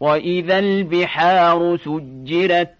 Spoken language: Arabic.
وإذا البحار سجرت